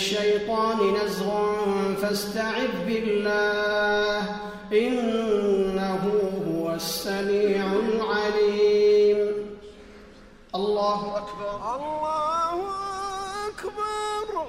الشيطان نزغا فاستعذ بالله إنه هو السميع العليم. الله أكبر. الله أكبر.